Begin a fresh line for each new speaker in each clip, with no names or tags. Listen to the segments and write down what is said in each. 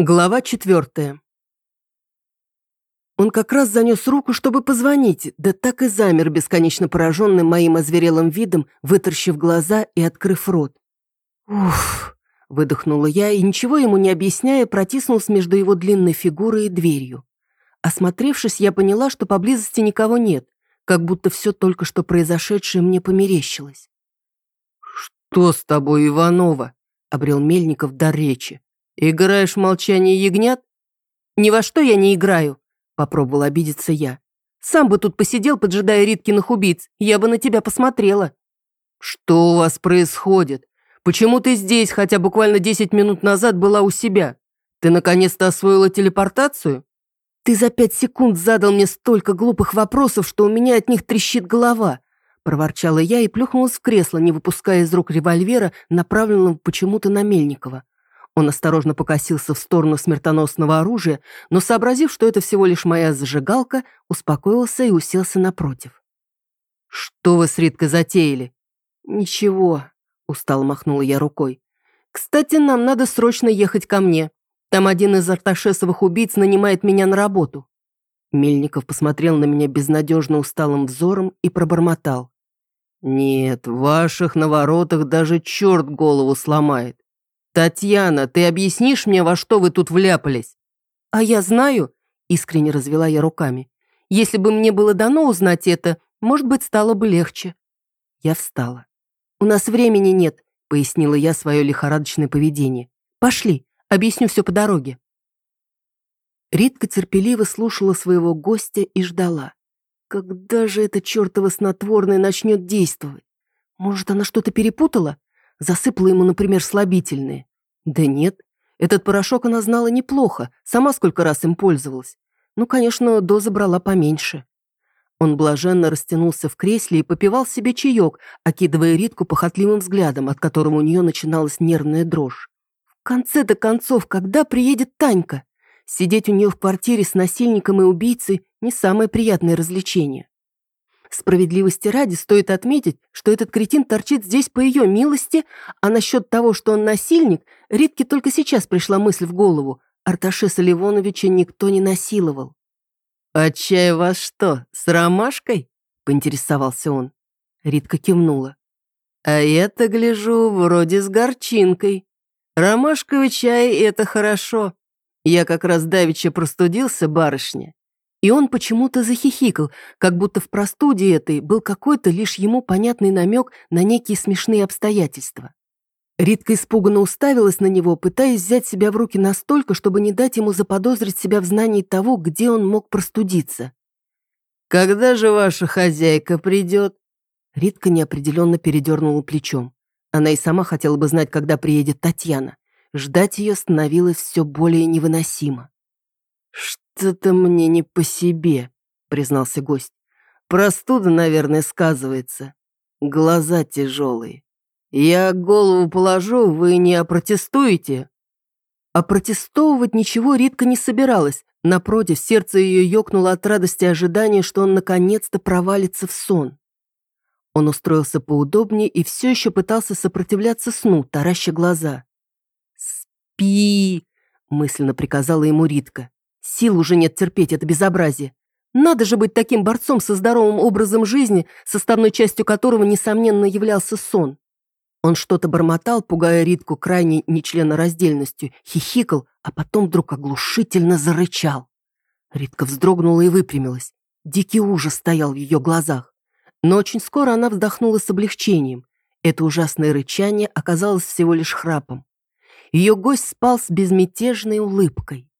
Глава четвертая. Он как раз занес руку, чтобы позвонить, да так и замер, бесконечно пораженный моим озверелым видом, выторщив глаза и открыв рот. «Уф!» – выдохнула я и, ничего ему не объясняя, протиснулась между его длинной фигурой и дверью. Осмотревшись, я поняла, что поблизости никого нет, как будто все только что произошедшее мне померещилось.
«Что с тобой, Иванова?» – обрел Мельников дар речи. «Играешь в молчание ягнят?»
«Ни во что я не играю», — попробовала обидеться я. «Сам бы тут посидел, поджидая Риткиных убийц, я бы на тебя посмотрела».
«Что у вас происходит? Почему ты здесь, хотя буквально десять минут назад была у себя? Ты наконец-то освоила телепортацию?»
«Ты за пять секунд задал мне столько глупых вопросов, что у меня от них трещит голова», проворчала я и плюхнулась в кресло, не выпуская из рук револьвера, направленного почему-то на Мельникова. Он осторожно покосился в сторону смертоносного оружия, но, сообразив, что это всего лишь моя зажигалка, успокоился и уселся напротив.
«Что вы с Риткой затеяли?»
«Ничего», — устало махнула я рукой. «Кстати, нам надо срочно ехать ко мне. Там один из арташесовых убийц нанимает меня на работу». Мельников посмотрел на меня безнадежно усталым взором и пробормотал.
«Нет, ваших наворотах даже черт голову сломает. «Татьяна, ты объяснишь мне, во что вы тут вляпались?»
«А я знаю», — искренне развела я руками. «Если бы мне было дано узнать это, может быть, стало бы легче». Я встала. «У нас времени нет», — пояснила я свое лихорадочное поведение. «Пошли, объясню все по дороге». Ритка терпеливо слушала своего гостя и ждала. Когда же это чертово снотворное начнет действовать? Может, она что-то перепутала? Засыпала ему, например, слабительные. Да нет, этот порошок она знала неплохо, сама сколько раз им пользовалась. Ну, конечно, доза брала поменьше. Он блаженно растянулся в кресле и попивал себе чаек, окидывая Ритку похотливым взглядом, от которого у нее начиналась нервная дрожь. В конце-то концов, когда приедет Танька? Сидеть у нее в квартире с насильником и убийцей – не самое приятное развлечение. Справедливости ради стоит отметить, что этот кретин торчит здесь по ее милости, а насчет того, что он насильник, Ритке только сейчас пришла мысль в голову. Арташеса Ливоновича никто не насиловал.
«А чай у вас что, с ромашкой?» – поинтересовался он.
Ритка кивнула.
«А я-то гляжу, вроде с горчинкой. Ромашковый чай – это хорошо. Я как раз давеча простудился, барышня.
И он почему-то захихикал, как будто в простуде этой был какой-то лишь ему понятный намек на некие смешные обстоятельства. Ритка испуганно уставилась на него, пытаясь взять себя в руки настолько, чтобы не дать ему заподозрить себя в знании того, где он мог простудиться.
«Когда же ваша хозяйка придет?»
Ритка неопределенно передернула плечом. Она и сама хотела бы знать, когда приедет Татьяна. Ждать ее становилось все более невыносимо.
«Что-то мне не по себе», — признался гость. «Простуда, наверное, сказывается. Глаза тяжелые. Я голову положу, вы не опротестуете?»
А протестовывать ничего Ритка не собиралась. Напротив, сердце ее ёкнуло от радости ожидания, что он наконец-то провалится в сон. Он устроился поудобнее и все еще пытался сопротивляться сну, тараща глаза. «Спи!» — мысленно приказала ему Ритка. Сил уже нет терпеть это безобразие. Надо же быть таким борцом со здоровым образом жизни, составной частью которого, несомненно, являлся сон. Он что-то бормотал, пугая Ритку крайней нечленораздельностью, хихикал, а потом вдруг оглушительно зарычал. Ритка вздрогнула и выпрямилась. Дикий ужас стоял в ее глазах. Но очень скоро она вздохнула с облегчением. Это ужасное рычание оказалось всего лишь храпом. Ее гость спал с безмятежной улыбкой.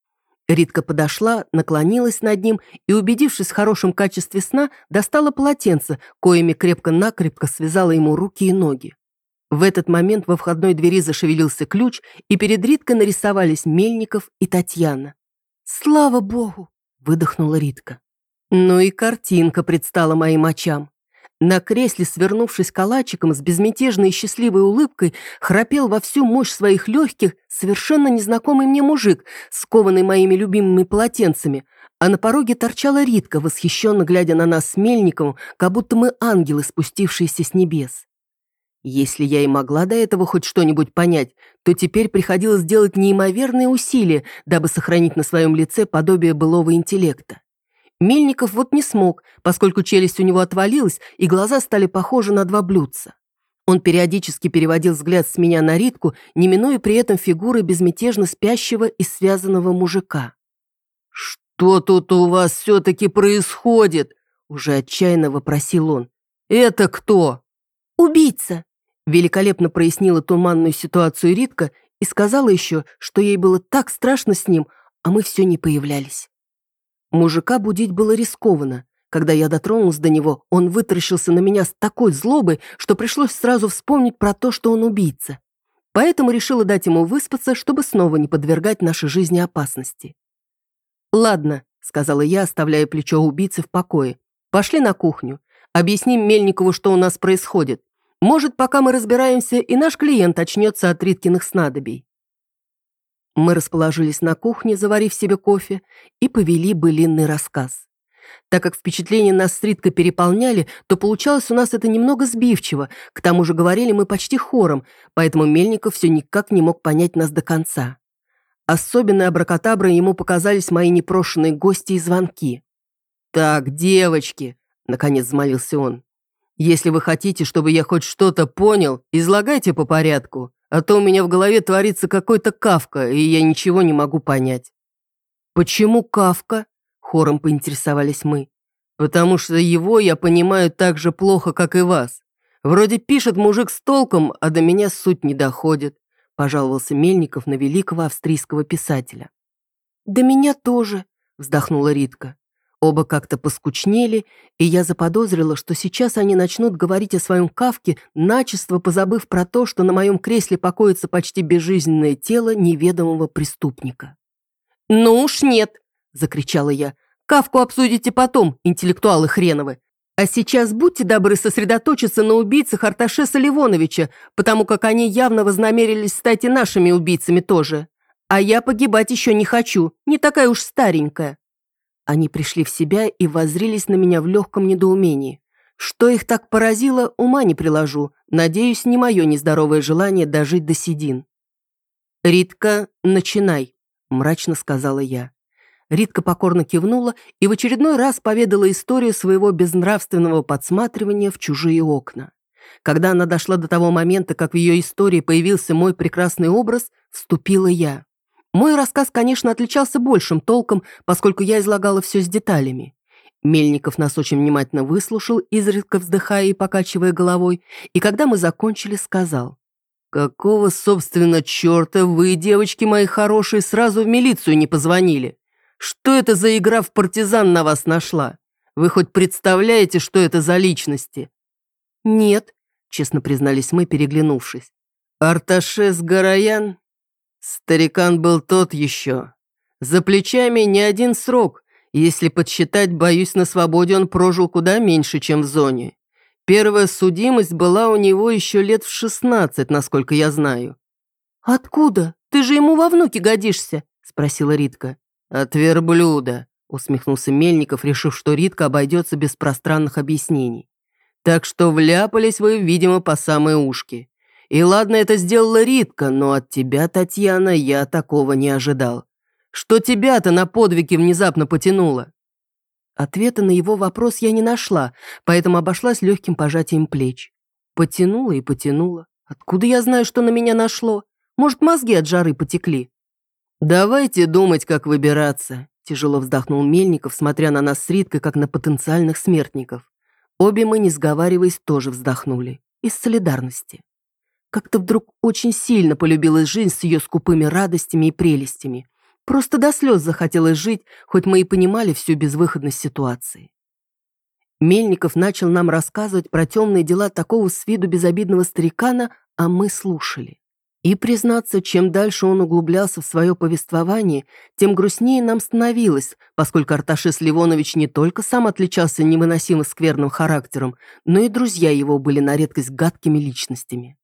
Ритка подошла, наклонилась над ним и, убедившись в хорошем качестве сна, достала полотенце, коими крепко-накрепко связала ему руки и ноги. В этот момент во входной двери зашевелился ключ, и перед Риткой нарисовались Мельников и Татьяна. «Слава богу!» – выдохнула Ритка. Ну и картинка предстала моим очам. На кресле, свернувшись калачиком с безмятежной и счастливой улыбкой, храпел во всю мощь своих легких совершенно незнакомый мне мужик, скованный моими любимыми полотенцами, а на пороге торчала Ритка, восхищенно глядя на нас с Мельниковым, как будто мы ангелы, спустившиеся с небес. Если я и могла до этого хоть что-нибудь понять, то теперь приходилось делать неимоверные усилия, дабы сохранить на своем лице подобие былого интеллекта. Мельников вот не смог, поскольку челюсть у него отвалилась, и глаза стали похожи на два блюдца. Он периодически переводил взгляд с меня на Ритку, не минуя при этом фигуры безмятежно спящего и связанного мужика.
«Что тут у вас все-таки происходит?» Уже отчаянно вопросил он. «Это кто?»
«Убийца!» Великолепно прояснила туманную ситуацию Ритка и сказала еще, что ей было так страшно с ним, а мы все не появлялись. Мужика будить было рискованно. Когда я дотронулась до него, он вытаращился на меня с такой злобой, что пришлось сразу вспомнить про то, что он убийца. Поэтому решила дать ему выспаться, чтобы снова не подвергать нашей жизни опасности. «Ладно», — сказала я, оставляя плечо убийцы в покое. «Пошли на кухню. Объясним Мельникову, что у нас происходит. Может, пока мы разбираемся, и наш клиент очнется от Риткиных снадобий». Мы расположились на кухне, заварив себе кофе, и повели былинный рассказ. Так как впечатления нас с Риткой переполняли, то получалось у нас это немного сбивчиво, к тому же говорили мы почти хором, поэтому Мельников все никак не мог понять нас до конца. Особенно абракатаброй ему показались мои непрошенные гости и звонки. «Так, девочки», — наконец взмолился он, «если вы хотите, чтобы я хоть что-то понял, излагайте по порядку, а то у меня в голове творится какой-то кавка, и я ничего не могу понять». «Почему кавка?» — хором поинтересовались мы. «Потому что его я понимаю так же плохо, как и вас. Вроде пишет мужик с толком, а до меня суть не доходит», — пожаловался Мельников на великого австрийского писателя. «Да меня тоже», — вздохнула Ритка. Оба как-то поскучнели, и я заподозрила, что сейчас они начнут говорить о своем кавке, начисто позабыв про то, что на моем кресле покоится почти безжизненное тело неведомого преступника. «Ну уж нет!» — закричала я. «Кавку обсудите потом, интеллектуалы хреновы. А сейчас будьте добры сосредоточиться на убийцах Арташеса Ливоновича, потому как они явно вознамерились стать и нашими убийцами тоже. А я погибать еще не хочу, не такая уж старенькая». Они пришли в себя и воззрились на меня в легком недоумении. Что их так поразило, ума не приложу. Надеюсь, не мое нездоровое желание дожить до седин. «Ритка, начинай», — мрачно сказала я. Ритка покорно кивнула и в очередной раз поведала историю своего безнравственного подсматривания в чужие окна. Когда она дошла до того момента, как в ее истории появился мой прекрасный образ, вступила я. Мой рассказ, конечно, отличался большим толком, поскольку я излагала все с деталями. Мельников нас очень внимательно выслушал, изредка вздыхая и покачивая головой, и когда мы закончили, сказал. «Какого, собственно, черта вы, девочки мои хорошие, сразу в милицию не позвонили? Что это за игра в партизан на вас нашла? Вы хоть представляете, что это за личности?» «Нет», — честно признались мы, переглянувшись. «Арташес Гараян Старикан был тот еще. За плечами не один срок. Если подсчитать, боюсь, на свободе он прожил куда меньше, чем в зоне. Первая судимость была у него еще лет в шестнадцать, насколько я знаю. «Откуда? Ты же ему во внуки годишься?» – спросила Ритка. «От верблюда», – усмехнулся Мельников, решив, что Ритка обойдется без пространных объяснений. «Так что вляпались вы, видимо, по самые ушки. И ладно, это сделала Ритка, но от тебя, Татьяна, я такого не ожидал. Что тебя-то на подвиги внезапно потянуло?» Ответа на его вопрос я не нашла, поэтому обошлась легким пожатием плеч. Потянула и потянула. Откуда я знаю, что на меня нашло? Может, мозги от жары потекли? «Давайте думать, как выбираться», – тяжело вздохнул Мельников, смотря на нас с Риткой, как на потенциальных смертников. Обе мы, не сговариваясь, тоже вздохнули. Из солидарности. Как-то вдруг очень сильно полюбилась жизнь с ее скупыми радостями и прелестями. Просто до слез захотелось жить, хоть мы и понимали всю безвыходность ситуации. Мельников начал нам рассказывать про темные дела такого с виду безобидного старикана, а мы слушали. И, признаться, чем дальше он углублялся в свое повествование, тем грустнее нам становилось, поскольку Арташис Ливонович не только сам отличался невыносимо скверным характером, но и друзья его были на редкость гадкими личностями.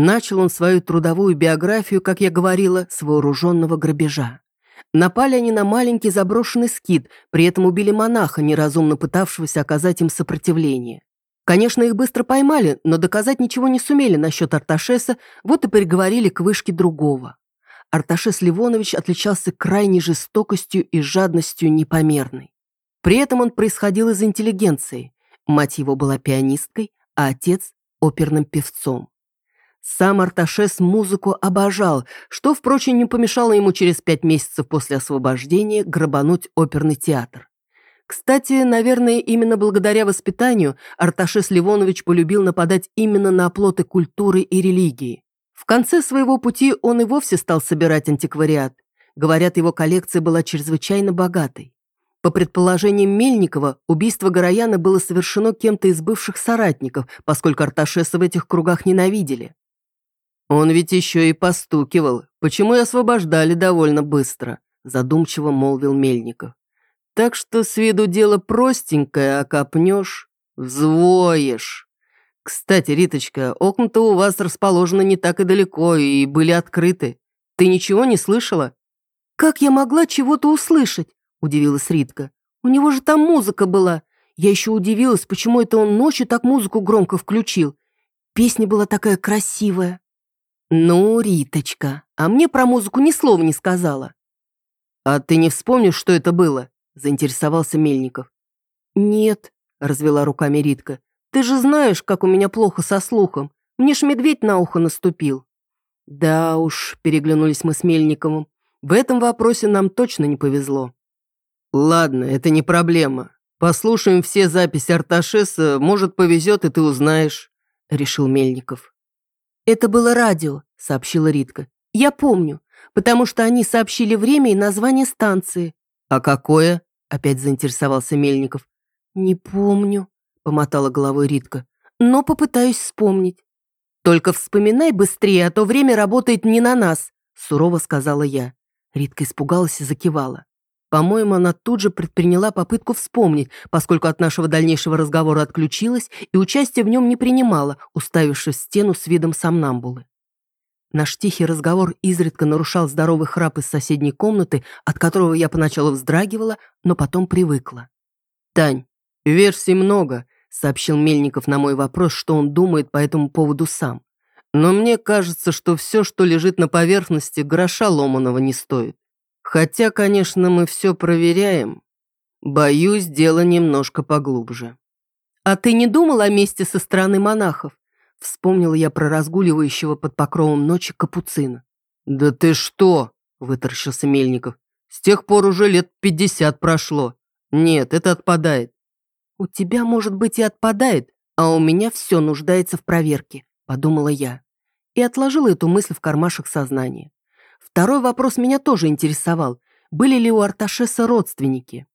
Начал он свою трудовую биографию, как я говорила, с вооруженного грабежа. Напали они на маленький заброшенный скит, при этом убили монаха, неразумно пытавшегося оказать им сопротивление. Конечно, их быстро поймали, но доказать ничего не сумели насчет Арташеса, вот и приговорили к вышке другого. Арташес Ливонович отличался крайней жестокостью и жадностью непомерной. При этом он происходил из интеллигенции. Мать его была пианисткой, а отец – оперным певцом. Сам Арташес музыку обожал, что, впрочем, не помешало ему через пять месяцев после освобождения грабануть оперный театр. Кстати, наверное, именно благодаря воспитанию Арташес Ливонович полюбил нападать именно на оплоты культуры и религии. В конце своего пути он и вовсе стал собирать антиквариат. Говорят, его коллекция была чрезвычайно богатой. По предположениям Мельникова, убийство Горояна было совершено кем-то из бывших соратников, поскольку Арташеса в этих кругах ненавидели. «Он ведь еще и постукивал. Почему и освобождали довольно быстро?» задумчиво молвил Мельников. «Так что с виду дело простенькое, а копнешь — взвоешь. Кстати, Риточка, окна-то у вас расположены не так и далеко и были открыты. Ты ничего не слышала?»
«Как я могла чего-то услышать?» – удивилась Ритка. «У него же там музыка была. Я еще удивилась, почему это он ночью так музыку громко включил. Песня была такая красивая».
«Ну, Риточка, а мне про музыку ни слова не сказала». «А ты не вспомнишь, что это было?» – заинтересовался Мельников.
«Нет», – развела руками Ритка. «Ты же знаешь, как у меня плохо со слухом. Мне ж медведь на ухо наступил».
«Да уж», – переглянулись мы с Мельниковым. «В этом вопросе нам точно не повезло». «Ладно, это не проблема. Послушаем все записи Арташеса, может, повезет, и ты узнаешь», – решил Мельников.
«Это было радио», — сообщила Ритка. «Я помню, потому что они сообщили время и название станции».
«А какое?» — опять заинтересовался Мельников.
«Не помню», — помотала головой Ритка. «Но попытаюсь вспомнить».
«Только вспоминай быстрее, а то время работает не на нас», — сурово сказала я. Ритка испугалась и закивала. По-моему, она тут же предприняла попытку вспомнить, поскольку от нашего дальнейшего разговора отключилась и участие в нем не принимала, уставившись в стену с видом сомнамбулы. Наш тихий разговор изредка нарушал здоровый храп из соседней комнаты, от которого я поначалу вздрагивала, но потом привыкла. «Тань, версий много», — сообщил Мельников на мой вопрос, что он думает по этому поводу сам. «Но мне кажется, что все, что лежит на поверхности, гроша ломаного не стоит. Хотя, конечно, мы все проверяем. Боюсь, дело немножко поглубже.
А ты не думал о месте со стороны монахов? Вспомнила я про разгуливающего под покровом ночи капуцина.
«Да ты что?» – вытаращился Мельников. «С тех пор уже лет пятьдесят прошло. Нет, это отпадает».
«У тебя, может быть, и отпадает, а у меня все нуждается в проверке», – подумала я. И отложила эту мысль в кармашек сознания. Второй вопрос меня тоже интересовал. Были ли у Арташеса родственники?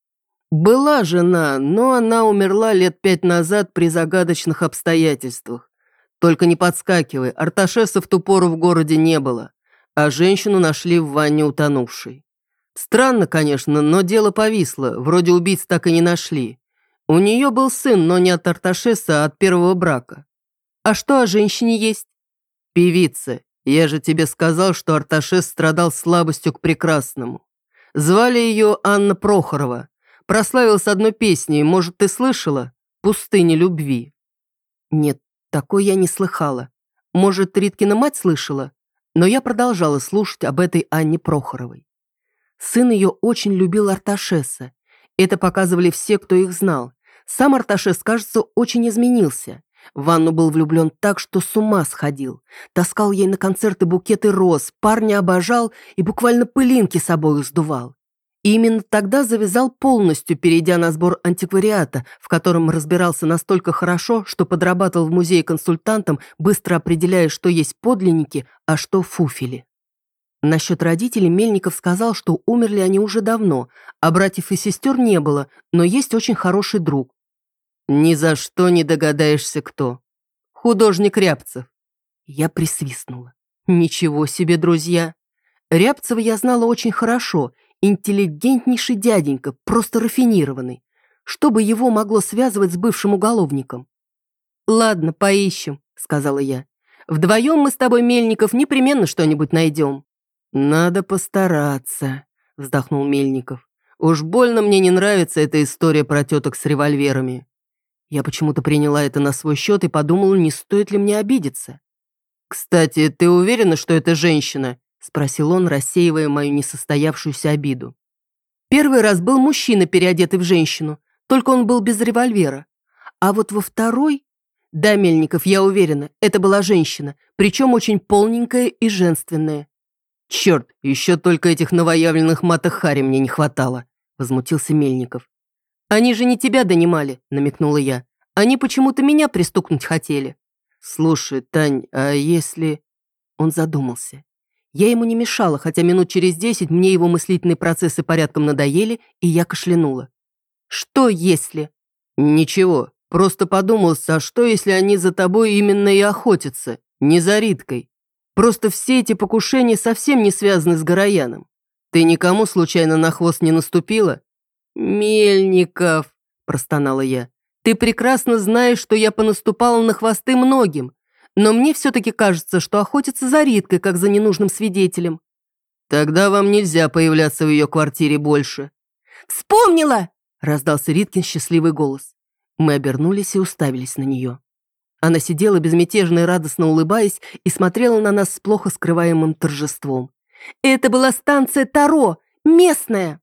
Была жена, но она умерла лет пять назад при загадочных обстоятельствах. Только не подскакивай, Арташеса в ту пору в городе не было, а женщину нашли в ванне утонувшей. Странно, конечно, но дело повисло, вроде убийц так и не нашли. У нее был сын, но не от Арташеса, а от первого брака.
А что о женщине есть?
Певица, я же тебе сказал, что Арташес страдал слабостью к прекрасному. Звали ее Анна Прохорова. Прославилась одной песней, может, ты слышала? «Пустыня любви».
Нет, такой я не слыхала. Может, Риткина мать слышала? Но я продолжала слушать об этой Анне Прохоровой. Сын ее очень любил Арташеса. Это показывали все, кто их знал. Сам Арташес, кажется, очень изменился. В Анну был влюблен так, что с ума сходил. Таскал ей на концерты букеты роз, парня обожал и буквально пылинки собой сдувал. И именно тогда завязал полностью, перейдя на сбор антиквариата, в котором разбирался настолько хорошо, что подрабатывал в музее консультантом, быстро определяя, что есть подлинники, а что фуфели. Насчет родителей Мельников сказал, что умерли они уже давно, а братьев и сестер не было, но есть очень хороший друг.
Ни за что не догадаешься, кто. Художник Рябцев.
Я присвистнула. Ничего себе, друзья. Рябцева я знала очень хорошо. Интеллигентнейший дяденька, просто рафинированный. Что бы его могло связывать с бывшим уголовником? «Ладно, поищем», — сказала я. «Вдвоем мы с тобой, Мельников, непременно что-нибудь найдем».
«Надо постараться», — вздохнул Мельников. «Уж больно мне не нравится эта история про теток с револьверами. Я почему-то приняла это на свой счет и подумала, не стоит ли мне обидеться. «Кстати, ты уверена, что это женщина?» – спросил он, рассеивая мою несостоявшуюся обиду. Первый раз был мужчина, переодетый в женщину, только он был без револьвера. А вот во второй... Да, Мельников, я уверена, это была женщина, причем очень полненькая и женственная. «Черт, еще только этих новоявленных Хари мне не хватало», — возмутился Мельников. «Они же не тебя донимали», — намекнула я. «Они почему-то меня пристукнуть хотели». «Слушай, Тань, а если...» Он задумался. Я ему не мешала, хотя минут через десять мне его мыслительные процессы порядком надоели, и я кашлянула. «Что если?» «Ничего, просто подумался, а что, если они за тобой именно и охотятся, не за Риткой? Просто все эти покушения совсем не связаны с Горояном. Ты никому случайно на хвост не наступила?» «Мельников», – простонала я. Ты прекрасно знаешь, что я понаступала на хвосты многим, но мне все-таки кажется, что охотится за Риткой, как за ненужным свидетелем. Тогда вам нельзя появляться в ее квартире больше. «Вспомнила!» – раздался Риткин счастливый голос. Мы обернулись и уставились на нее. Она сидела безмятежно и радостно улыбаясь и смотрела на нас с плохо скрываемым торжеством. «Это была станция Таро, местная!»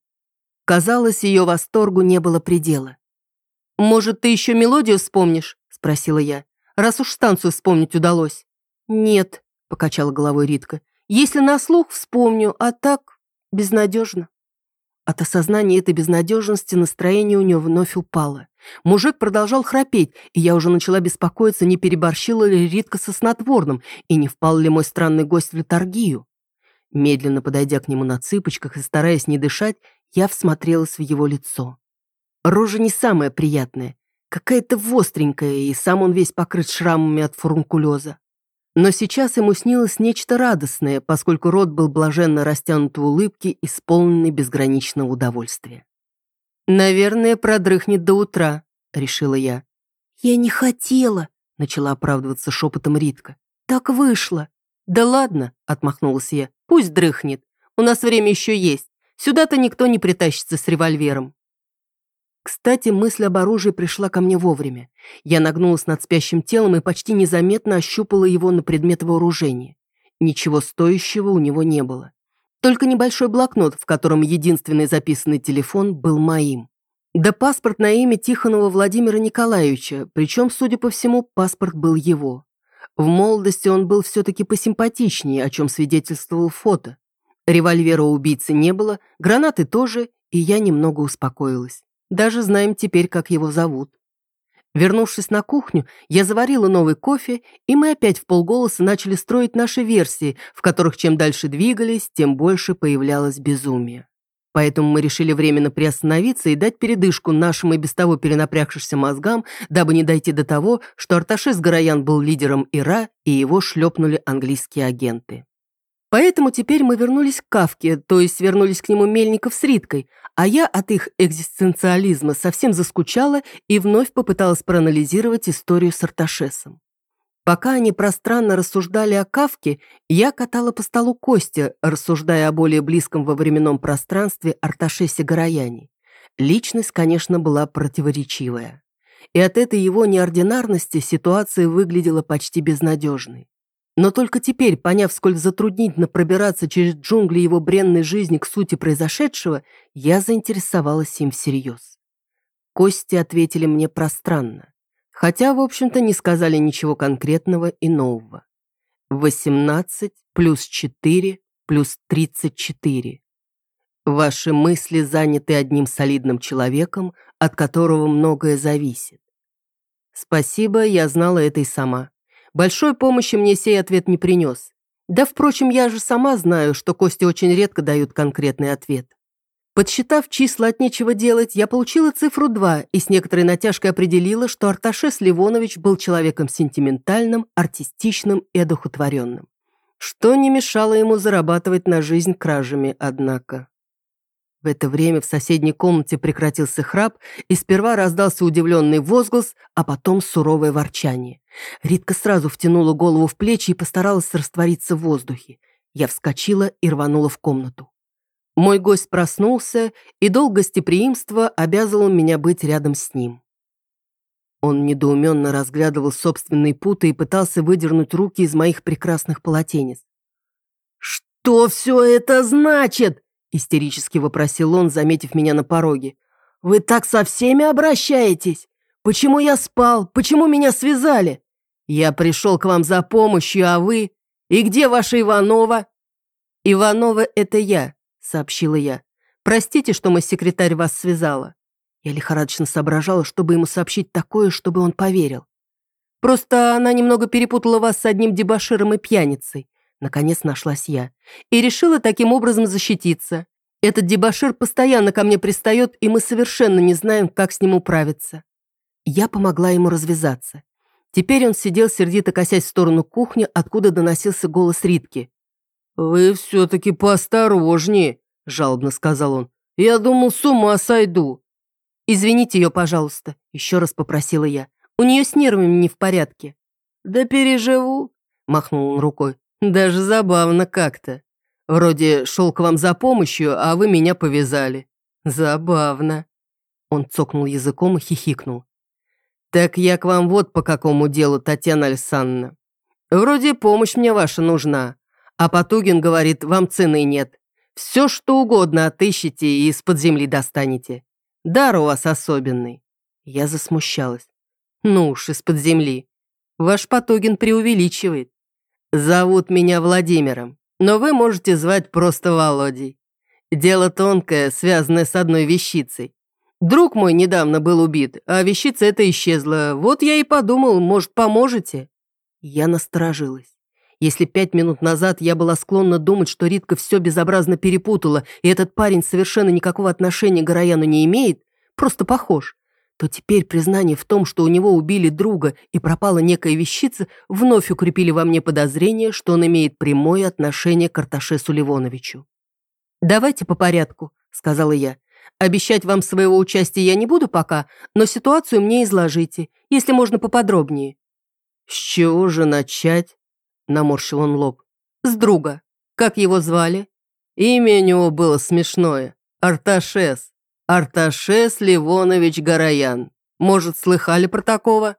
Казалось, ее восторгу не было предела. «Может, ты еще мелодию вспомнишь?» – спросила я. «Раз уж станцию вспомнить удалось». «Нет», – покачала головой Ритка. «Если на слух вспомню, а так безнадежно». От осознания этой безнадежности настроение у нее вновь упало. Мужик продолжал храпеть, и я уже начала беспокоиться, не переборщила ли Ритка со снотворным, и не впал ли мой странный гость в литургию. Медленно подойдя к нему на цыпочках и стараясь не дышать, я всмотрелась в его лицо. Рожа не самая приятная, какая-то востренькая, и сам он весь покрыт шрамами от фурункулеза. Но сейчас ему снилось нечто радостное, поскольку рот был блаженно растянут в улыбке, исполненный безграничного удовольствия. «Наверное, продрыхнет до утра», — решила я. «Я не хотела», — начала оправдываться шепотом Ритка. «Так вышло». «Да ладно», — отмахнулась я, — «пусть дрыхнет. У нас время еще есть. Сюда-то никто не притащится с револьвером». Кстати, мысль об оружии пришла ко мне вовремя. Я нагнулась над спящим телом и почти незаметно ощупала его на предмет вооружения. Ничего стоящего у него не было. Только небольшой блокнот, в котором единственный записанный телефон был моим. Да паспорт на имя Тихонова Владимира Николаевича, причем, судя по всему, паспорт был его. В молодости он был все-таки посимпатичнее, о чем свидетельствовал фото. Револьвера убийцы не было, гранаты тоже, и я немного успокоилась. Даже знаем теперь, как его зовут. Вернувшись на кухню, я заварила новый кофе, и мы опять в полголоса начали строить наши версии, в которых чем дальше двигались, тем больше появлялось безумие. Поэтому мы решили временно приостановиться и дать передышку нашим и без того перенапрягшимся мозгам, дабы не дойти до того, что Арташес Гороян был лидером Ира, и его шлепнули английские агенты. Поэтому теперь мы вернулись к Кавке, то есть вернулись к нему Мельников с Риткой, а я от их экзистенциализма совсем заскучала и вновь попыталась проанализировать историю с Арташесом. Пока они пространно рассуждали о Кавке, я катала по столу кости, рассуждая о более близком во временном пространстве Арташесе Горояне. Личность, конечно, была противоречивая. И от этой его неординарности ситуация выглядела почти безнадежной. Но только теперь, поняв, сколь затруднительно пробираться через джунгли его бренной жизни к сути произошедшего, я заинтересовалась им всерьез. Кости ответили мне пространно, хотя, в общем-то, не сказали ничего конкретного и нового. 18 плюс 4 плюс 34. Ваши мысли заняты одним солидным человеком, от которого многое зависит. Спасибо, я знала это и сама. Большой помощи мне сей ответ не принес. Да, впрочем, я же сама знаю, что кости очень редко дают конкретный ответ. Подсчитав числа от нечего делать, я получила цифру 2 и с некоторой натяжкой определила, что Арташес Ливонович был человеком сентиментальным, артистичным и одухотворенным. Что не мешало ему зарабатывать на жизнь кражами, однако. В это время в соседней комнате прекратился храп, и сперва раздался удивленный возглас, а потом суровое ворчание. Ритка сразу втянула голову в плечи и постаралась раствориться в воздухе. Я вскочила и рванула в комнату. Мой гость проснулся, и долг гостеприимства обязывал меня быть рядом с ним. Он недоуменно разглядывал собственные путы и пытался выдернуть руки из моих прекрасных полотенец.
«Что все это значит?» – истерически вопросил он, заметив меня на пороге. «Вы так со всеми обращаетесь? Почему я спал? Почему меня связали? Я пришел к вам за помощью, а вы... И где ваша Иванова?»
«Иванова – это я», – сообщила я. «Простите, что мой секретарь вас связала». Я лихорадочно соображала, чтобы ему сообщить такое, чтобы он поверил. «Просто она немного перепутала вас с одним дебоширом и пьяницей. Наконец нашлась я. И решила таким образом защититься. Этот дебошир постоянно ко мне пристает, и мы совершенно не знаем, как с ним управиться. Я помогла ему развязаться. Теперь он сидел, сердито косясь в сторону кухни, откуда доносился голос Ритки.
«Вы все-таки поосторожнее», – жалобно сказал он. «Я думал, с ума сойду».
«Извините ее, пожалуйста», – еще раз попросила я. «У нее с нервами не в порядке».
«Да переживу», – махнул он рукой. «Даже забавно как-то. Вроде шел к вам за помощью, а вы меня повязали. Забавно».
Он цокнул языком и хихикнул.
«Так я к вам вот по какому делу, Татьяна Александровна. Вроде помощь мне ваша нужна, а Потугин говорит, вам цены нет. Все, что угодно отыщите и из-под земли достанете. Дар у вас особенный».
Я засмущалась. «Ну уж, из-под земли. Ваш Потугин преувеличивает.
Зовут меня Владимиром, но вы можете звать просто Володей. Дело тонкое, связанное с одной вещицей. Друг мой недавно был убит, а вещица эта исчезла. Вот я и подумал, может, поможете?»
Я насторожилась. Если пять минут назад я была склонна думать, что Ритка все безобразно перепутала, и этот парень совершенно никакого отношения к Горояну не имеет, просто похож, то теперь признание в том, что у него убили друга и пропала некая вещица, вновь укрепили во мне подозрение, что он имеет прямое отношение к Арташесу Ливоновичу. «Давайте по порядку», — сказала я. Обещать вам своего участия я не буду пока, но ситуацию мне изложите, если можно поподробнее».
«С чего же начать?» – наморщил он лоб.
«С друга. Как его звали?»
«Имя у него было смешное. Арташес. Арташес Ливонович Гороян. Может, слыхали про такого?»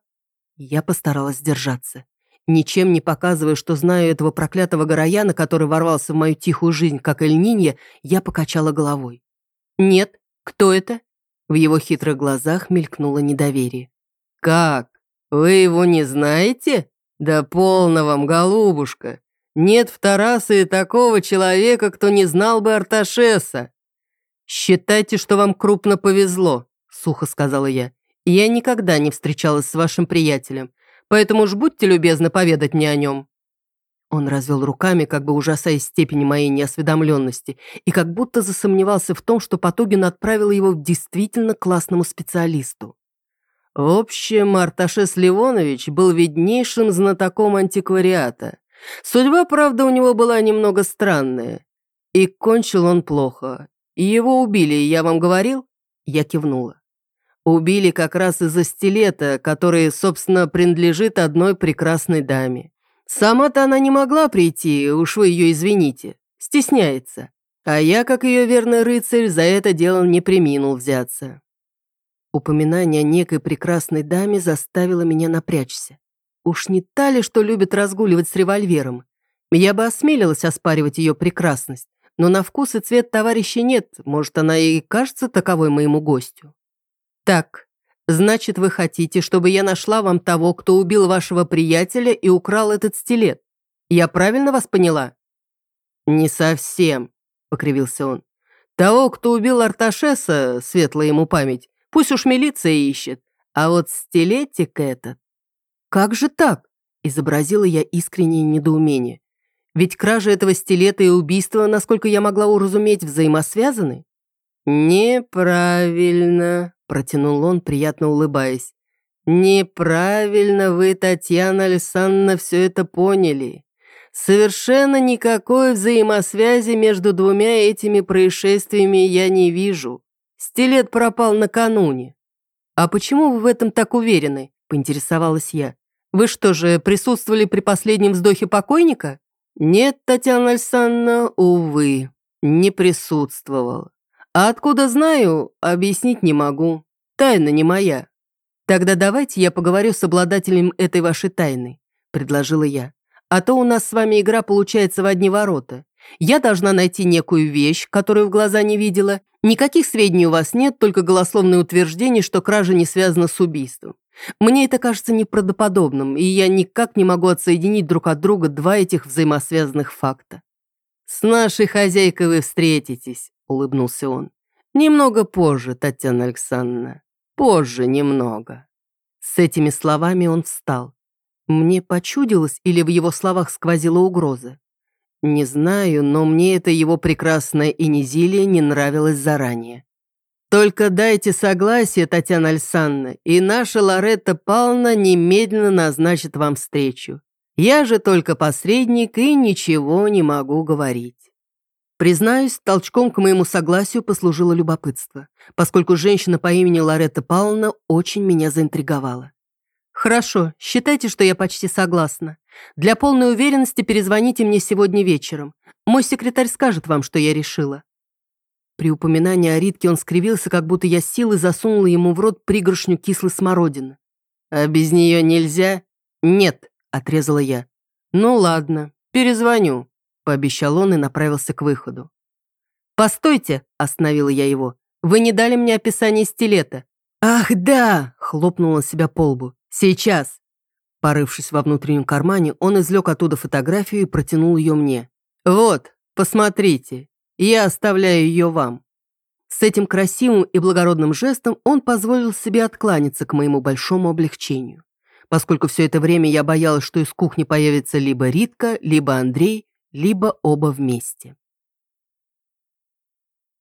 Я постаралась держаться. Ничем не показывая, что знаю этого проклятого Горояна, который ворвался в мою тихую жизнь, как Эльнинья, я покачала головой. «Нет, «Кто это?» В его хитрых глазах мелькнуло недоверие.
«Как? Вы его не знаете? Да полно вам, голубушка! Нет в Тарасе такого человека, кто не знал бы Арташеса!»
«Считайте, что вам крупно повезло», — сухо сказала я. «Я никогда не встречалась с вашим приятелем, поэтому уж будьте любезны поведать мне о нем». Он развел руками, как бы ужасаясь степени моей неосведомленности, и как будто засомневался в том, что Потугин отправил его к действительно классному специалисту.
В общем, Арташес Ливонович был виднейшим знатоком антиквариата. Судьба, правда, у него была немного странная. И кончил он плохо. Его убили, я вам говорил? Я кивнула. Убили как раз из-за стилета, который, собственно, принадлежит одной прекрасной даме. Сама-то она не могла прийти, уж вы ее извините. Стесняется. А я, как ее верный рыцарь, за это дело не приминул взяться.
Упоминание некой прекрасной даме заставило меня напрячься. Уж не та ли, что любит разгуливать с револьвером? Я бы осмелилась оспаривать ее прекрасность, но на вкус и цвет товарища нет, может, она и кажется таковой моему гостю. Так, Значит, вы хотите, чтобы я нашла вам того, кто убил вашего приятеля и украл этот стилет? Я правильно вас поняла?»
«Не совсем», — покривился он. «Того, кто убил Арташеса, светлая ему память, пусть уж милиция ищет. А вот стилетик этот...»
«Как же так?» — изобразила я искреннее недоумение. «Ведь кража этого стилета и убийство, насколько я могла уразуметь, взаимосвязаны?»
«Неправильно», протянул он, приятно улыбаясь. «Неправильно вы, Татьяна Александровна, все это поняли. Совершенно никакой взаимосвязи между двумя этими происшествиями я не вижу. Стилет пропал накануне».
«А почему вы в этом так уверены?» – поинтересовалась я. «Вы что же, присутствовали при последнем вздохе покойника?»
«Нет, Татьяна Александровна, увы, не присутствовал. А откуда знаю, объяснить не могу. Тайна не моя.
«Тогда давайте я поговорю с обладателем этой вашей тайны», — предложила я. «А то у нас с вами игра получается в одни ворота. Я должна найти некую вещь, которую в глаза не видела. Никаких сведений у вас нет, только голословное утверждение, что кража не связана с убийством. Мне это кажется неправдоподобным, и я никак не могу отсоединить друг от друга два этих взаимосвязанных факта. «С нашей хозяйкой вы встретитесь», — улыбнулся он. «Немного позже, Татьяна Александровна. Позже немного». С этими словами он встал. Мне почудилось или в его словах сквозила угроза. Не знаю, но мне это его прекрасное инизилие не нравилось заранее. Только дайте согласие, Татьяна Александровна, и наша Лоретта Павловна немедленно назначит вам встречу. Я же только посредник и ничего не могу говорить. Признаюсь, толчком к моему согласию послужило любопытство, поскольку женщина по имени Лоретта Павловна очень меня заинтриговала. «Хорошо, считайте, что я почти согласна. Для полной уверенности перезвоните мне сегодня вечером. Мой секретарь скажет вам, что я решила». При упоминании о Ритке он скривился, как будто я силой засунула ему в рот пригоршню кислой смородины. «А без нее нельзя?» «Нет», — отрезала я. «Ну ладно, перезвоню», — пообещал он и направился к выходу. «Постойте», — остановила я его. «Вы не дали мне описание стилета». «Ах, да!» — хлопнула себя по лбу. «Сейчас!» Порывшись во внутреннем кармане, он извлек оттуда фотографию и протянул ее мне. «Вот, посмотрите, я оставляю ее вам». С этим красивым и благородным жестом он позволил себе откланяться к моему большому облегчению. Поскольку все это время я боялась, что из кухни появится либо Ритка, либо Андрей, либо оба вместе.